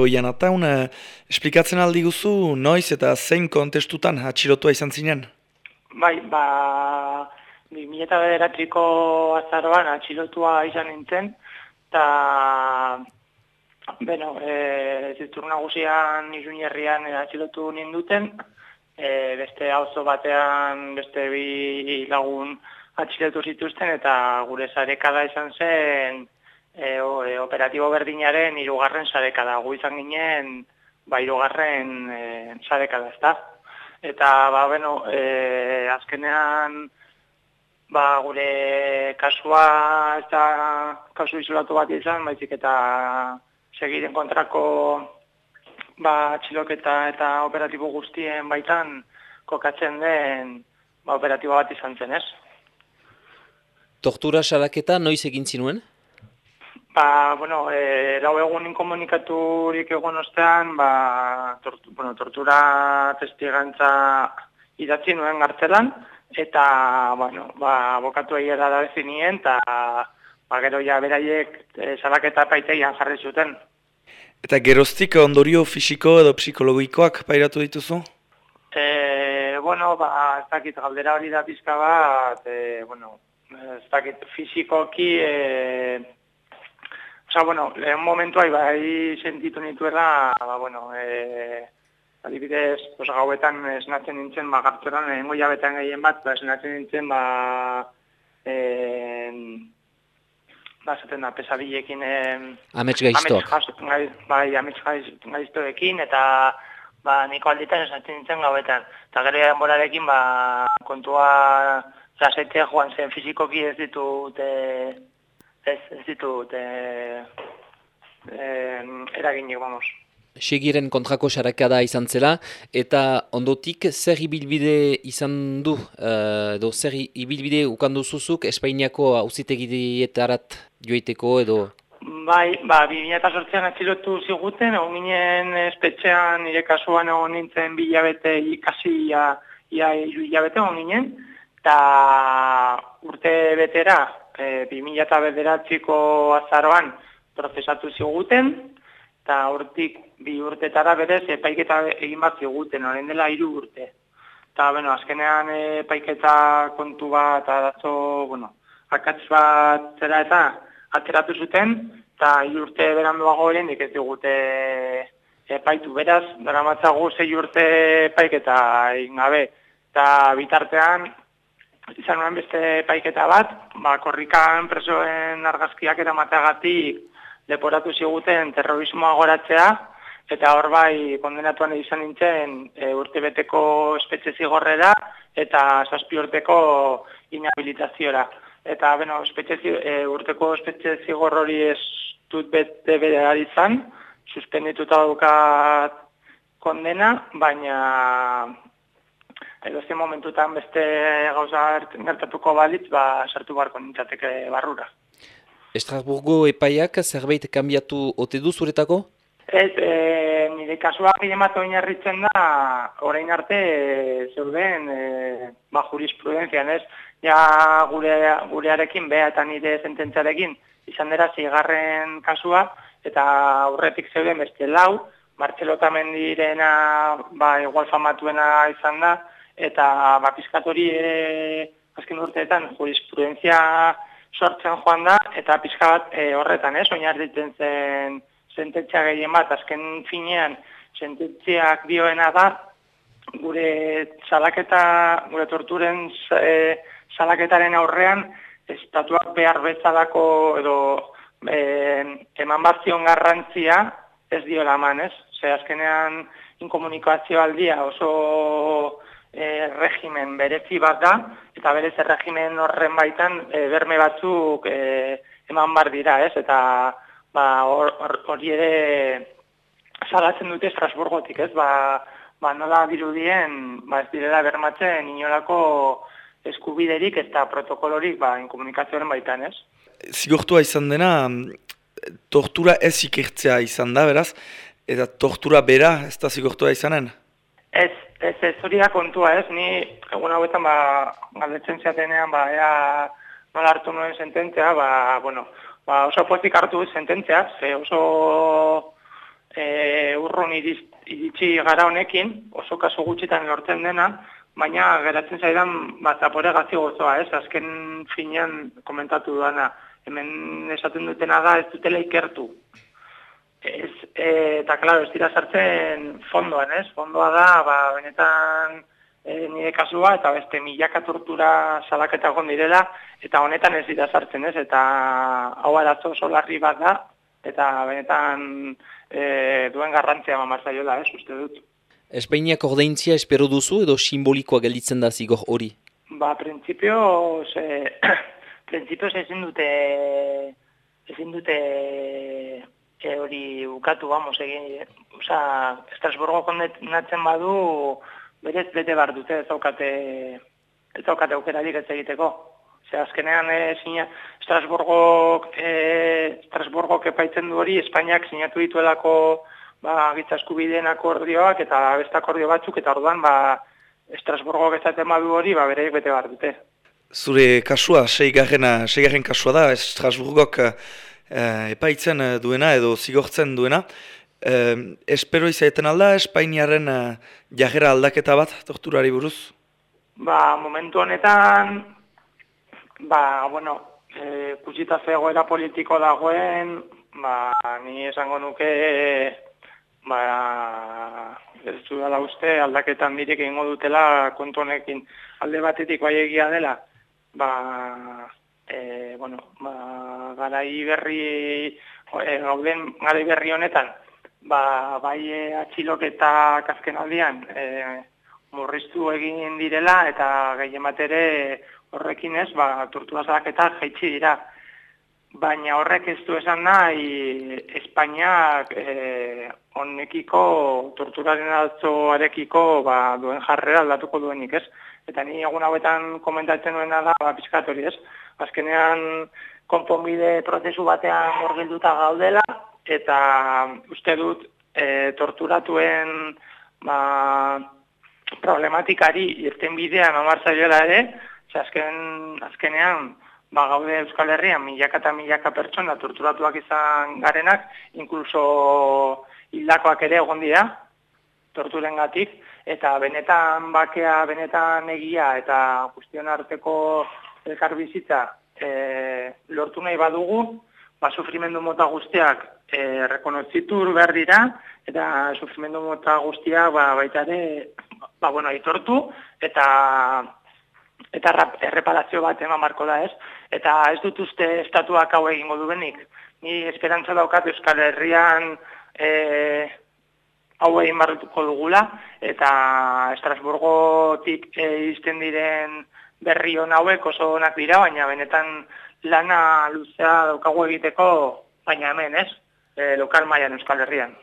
Oian, eta un, esplikatzen aldi guzu, noiz eta zein kontestutan atxilotua izan zinen? Bai, ba, 2000 bederatriko azaroan atxilotua izan nintzen, eta, bueno, e, zitur nagusian izun herrian atxilotu ninduten, e, beste auzo batean beste bi lagun atxilotu zituzten, eta gure zarekada izan zen, e, o, e, operatibo berdinaren irugarren zarekada, gu izan ginen, ba, irugarren e, zarekada, ez da? Eta, ba, bueno, e, azkenean, ba, gure kasua ez da kasu izolatu bat izan, baizik eta segiren kontrako ba, txiloketa eta operatibo guztien baitan kokatzen den ba, operatibo bat izan zen, ez? Tortura salaketa noiz egin zinuen? Ba, bueno, e, lau egun inkomunikaturik egon ostean, ba, tortu, bueno, tortura testigantza idatzi nuen gartzelan, eta, bueno, ba, bokatu egia da definien, eta, ba, gero ja beraiek e, salaketa paiteian jarri zuten. Eta geroztik ondorio fisiko edo psikologikoak pairatu dituzu? E, bueno, ba, ez dakit galdera hori da pizka bat, e, bueno, ez dakit fizikoki, e, Osa, bueno, lehen momentu bai sentitu nituela, ba, bueno, e, Adibidez, pues, gauetan esnatzen nintzen, ba, gartzeran, egingo jabetan gehien bat, ba, esnatzen nintzen, ba, e, ba, zaten da, pesabilekin... E, amets gaiztoak. Bai, amets gaiztoekin, eta ba, niko alditan esnatzen nintzen gauetan. Eta gero egan borarekin, ba, kontua lasaitea joan zen fizikoki ez ditut, e, ez, ez ditut, e, e, eraginik, vamos segiren kontrako sarakada izan zela, eta ondotik zer ibilbide izan du, uh, edo zer ibilbide ukandu zuzuk Espainiako auzitegidietarat joiteko edo? Bai, ba, 2008an atxilotu ziguten, egon ginen espetxean nire kasuan egon nintzen bilabete ikasi ia, ia hilabete egon ginen, eta urte betera, e, 2008ko azaroan prozesatu ziguten, eta hortik bi urtetara berez epaiketa egin bat ziguten, horren dela hiru urte. Eta, bueno, azkenean epaiketa kontu bat, eta datzo, bueno, akatz bat zera eta ateratu zuten, eta hiru urte beran duago eren ez digute epaitu. Beraz, dara matzago zei urte epaiketa egin gabe. Eta bitartean, izan nuen beste epaiketa bat, ba, korrikan presoen argazkiak eta mateagatik leporatu ziguten terrorismoa goratzea, eta hor bai kondenatuan izan nintzen e, urtebeteko espetxe zigorrera eta zazpi urteko inhabilitaziora. Eta, bueno, espetxe, e, urteko espetxe zigor hori ez dut bete bere izan, suspendituta dukat kondena, baina edo momentutan beste gauza gertatuko balitz, ba, sartu barko nintzateke barrura. Estrasburgo epaiak zerbait kanbiatu ote du zuretako? Ez, e, nire kasua gehiamat oinarritzen da, orain arte e, zeuden e, ba, jurisprudenzian, ez? Ja gure, gurearekin, beha eta nire sententzarekin, izan dira zigarren kasua, eta aurretik zeuden beste lau, Martxelo Tamendirena ba, igual famatuena izan da, eta ba, piskatori ere azken urteetan jurisprudenzia sortzen joan da, eta pixka bat e, horretan, ez, oinarritzen zen sententzia gehien bat, azken finean, sententziak dioena da, gure salaketa, gure torturen e, salaketaren aurrean, estatuak behar bezalako edo e, eman bat garrantzia ez dio laman, ez? Ze azkenean inkomunikazio aldia oso e, regimen berezi bat da, eta berez regimen horren baitan e, berme batzuk e, eman bar dira, ez? Eta ba, hori ere salatzen dute Estrasburgotik, ez? Ba, ba nola dirudien, ba ez direla bermatzen inolako eskubiderik eta protokolorik ba, inkomunikazioaren baitan, ez? Zigortua izan dena, tortura ez ikertzea izan da, beraz? Eta tortura bera ez da zigortua izanen? Ez, ez, ez hori da kontua, ez, ni egun hauetan, ba, galdetzen zeatenean, ba, ea, nola hartu nuen sententzia, ba, bueno, ba, oso pozik hartu sententzia, ze oso e, urrun iritsi gara honekin, oso kasu gutxitan lortzen dena, baina geratzen zaidan bat zapore gazi gozoa, ez? Azken finean komentatu duana, hemen esaten dutena da ez dutela ikertu. Ez, e, eta klaro, ez dira sartzen fondoan, ez? Fondoa da, ba, benetan e, nire kasua eta beste milaka tortura salaketa direla, eta honetan ez dira sartzen, ez? Eta hau arazo oso larri bat da, eta benetan e, duen garrantzia mamarzaiola, ez? Uste dut. Espainiak ordeintzia espero duzu edo simbolikoa gelditzen da zigor hori? Ba, prinsipio, ze, prinsipio ezin dute, ezin dute e, hori ukatu, vamos, egin, oza, Estrasburgo kondenatzen badu, berez bete bar dute, ez daukate, ez daukate aukerarik ez egiteko. Ze azkenean, e, zina, Estrasburgo, e, Estrasburgo kepaitzen du hori, Espainiak sinatu dituelako, ba, gitza eskubideen akordioak eta beste akordio batzuk, eta orduan, ba, Estrasburgo gezaten badu hori, ba, bereik bete behar dute. Zure kasua, seigarren, seigarren kasua da, Estrasburgok eh, epaitzen duena edo zigortzen duena. Eh, espero izaiten alda, Espainiaren eh, jagera aldaketa bat, torturari buruz? Ba, momentu honetan, ba, bueno, eh, kutsita zegoera politiko dagoen, ba, ni esango nuke ba, ez du dala uste aldaketan direk egingo dutela kontu honekin alde batetik bai egia dela, ba, e, bueno, ba, garai berri, e, gauden garai berri honetan, ba, bai e, atxiloketa kazken aldian, e, murriztu egin direla eta gehien ere horrekin ez, ba, tortura eta jaitsi dira. Baina horrek ez du esan nahi Espainiak e, honekiko torturaren altzoarekiko ba, duen jarrera aldatuko duenik ez. Eta ni egun hauetan komentatzen duena da ba, pizkatori ez. Azkenean konponbide prozesu batean morgilduta gaudela eta uste dut e, torturatuen ba, problematikari irten bidean omartzaioela ere, azken, azkenean ba, gaude Euskal Herrian milaka eta milaka pertsona torturatuak izan garenak, inkluso hildakoak ere egon dira, torturen gatik, eta benetan bakea, benetan egia, eta guztion arteko elkar bizitza e, lortu nahi badugu, ba, sufrimendu mota guztiak e, rekonozitur behar dira, eta sufrimendu mota guztiak ba, baita ere, ba, bueno, aitortu, eta eta erreparazio bat eman marko da ez, eta ez dut uste estatuak hau egingo duenik. Ni esperantza daukat Euskal Herrian e, hau egin barrutuko dugula, eta Estrasburgotik e, izten diren berri hon hauek oso onak dira, baina benetan lana luzea daukagu egiteko, baina hemen ez, e, lokal mailan Euskal Herrian.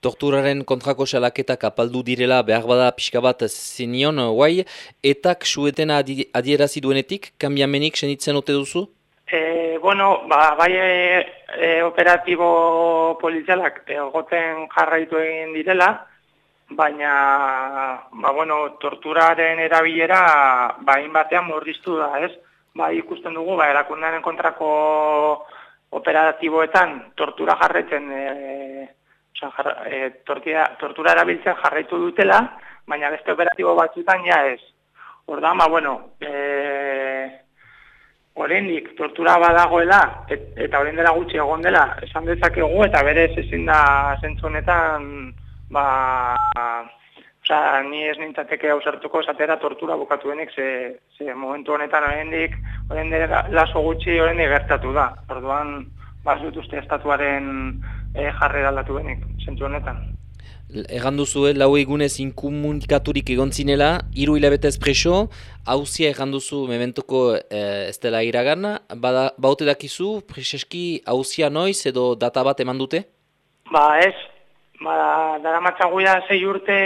Torturaren kontrako salaketak apaldu direla behar bada pixka bat zinion, guai, etak suetena adierazi duenetik, kambiamenik senitzen ote duzu? E, bueno, ba, bai e, e, operatibo polizialak egoten jarraitu egin direla, baina ba, bueno, torturaren erabilera bain batean mordiztu da, ez? Ba, ikusten dugu, ba, erakundaren kontrako operatiboetan tortura jarretzen e, Osa, e, tortura, tortura erabiltzen jarraitu dutela, baina beste operatibo batzutan ja ez. Orda, ma, bueno, e, orendik tortura badagoela, et, eta oren dela gutxi egon dela, esan dezakegu, eta berez ezin da zentzu honetan, ba, oza, ni ez nintzateke hausartuko esatera tortura bukatu denik, ze, ze momentu honetan orendik, oren dela laso gutxi orendik gertatu da. Orduan, bazut uste estatuaren e, jarrera aldatu benik, zentu honetan. Egan duzu, eh, lau egunez inkomunikaturik egon zinela, iru hilabetez preso, hauzia egan duzu mementoko eh, ez dela iragan, baute dakizu, preseski hauzia noiz edo data bat eman dute? Ba ez, ba, dara matzaguia zei urte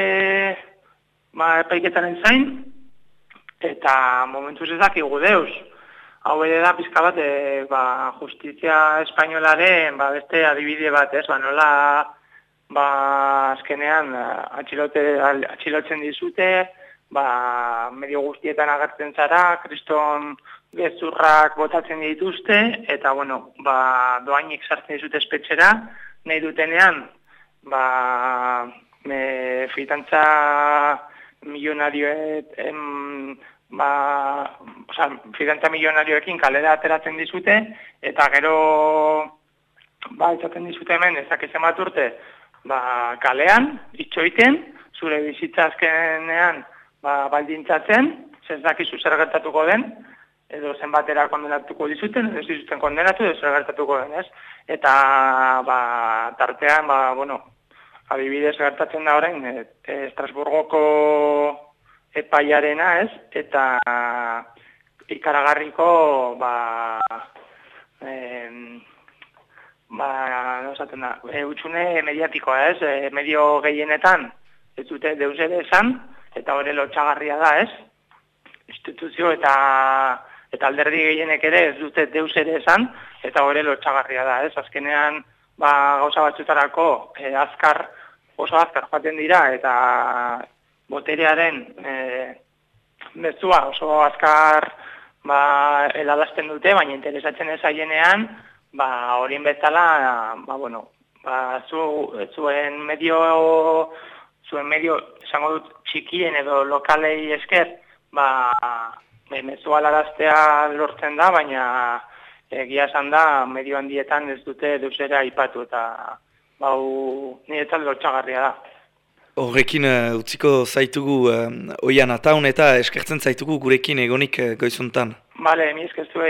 ba, epaiketaren zain, eta momentuz ez dakigu deus hau ere da pizka bat e, ba, justizia espainolaren ba, beste adibide bat, ez? Ba, nola ba, azkenean atxilote, atxilotzen dizute, ba, medio guztietan agertzen zara, kriston gezurrak botatzen dituzte, eta bueno, ba, doainik sartzen dizute espetxera, nahi dutenean, ba, me, fitantza milionarioet, em, ba, oza, fitantza milionarioekin kalera ateratzen dizute, eta gero, ba, izaten dizute hemen, ezak izan urte, ba, kalean, itxoiten, zure bizitza azkenean, ba, baldintzatzen, zer dakizu zer gertatuko den, edo zenbatera kondenatuko dizuten, edo dizuten kondenatu, edo zer gertatuko den, ez? Eta, ba, tartean, ba, bueno, adibidez gertatzen da orain, e, Estrasburgoko epaiarena, ez? Eta ikaragarriko, ba, em, ba, no esaten da, e, utxune mediatikoa, ez? E, medio gehienetan, ez dute deus ere esan, eta hori lotxagarria da, ez? Instituzio eta eta alderdi gehienek ere ez dute deus ere esan, eta hori lotxagarria da, ez? Azkenean, ba, gauza batzutarako e, azkar, oso azkar joaten dira, eta boterearen e, mezua oso azkar ba, eladazten dute, baina interesatzen ez aienean, ba, horien betala, ba, bueno, ba, zu, zuen medio zuen medio, esango dut, txikien edo lokalei esker, ba, mezu alaraztea lortzen da, baina egia esan da, medio handietan ez dute deusera aipatu eta bau niretzat lortxagarria da. Horrekin uh, utziko zaitugu uh, oian ataun eta eskertzen zaitugu gurekin egonik uh, goizuntan. Bale, mi eskertu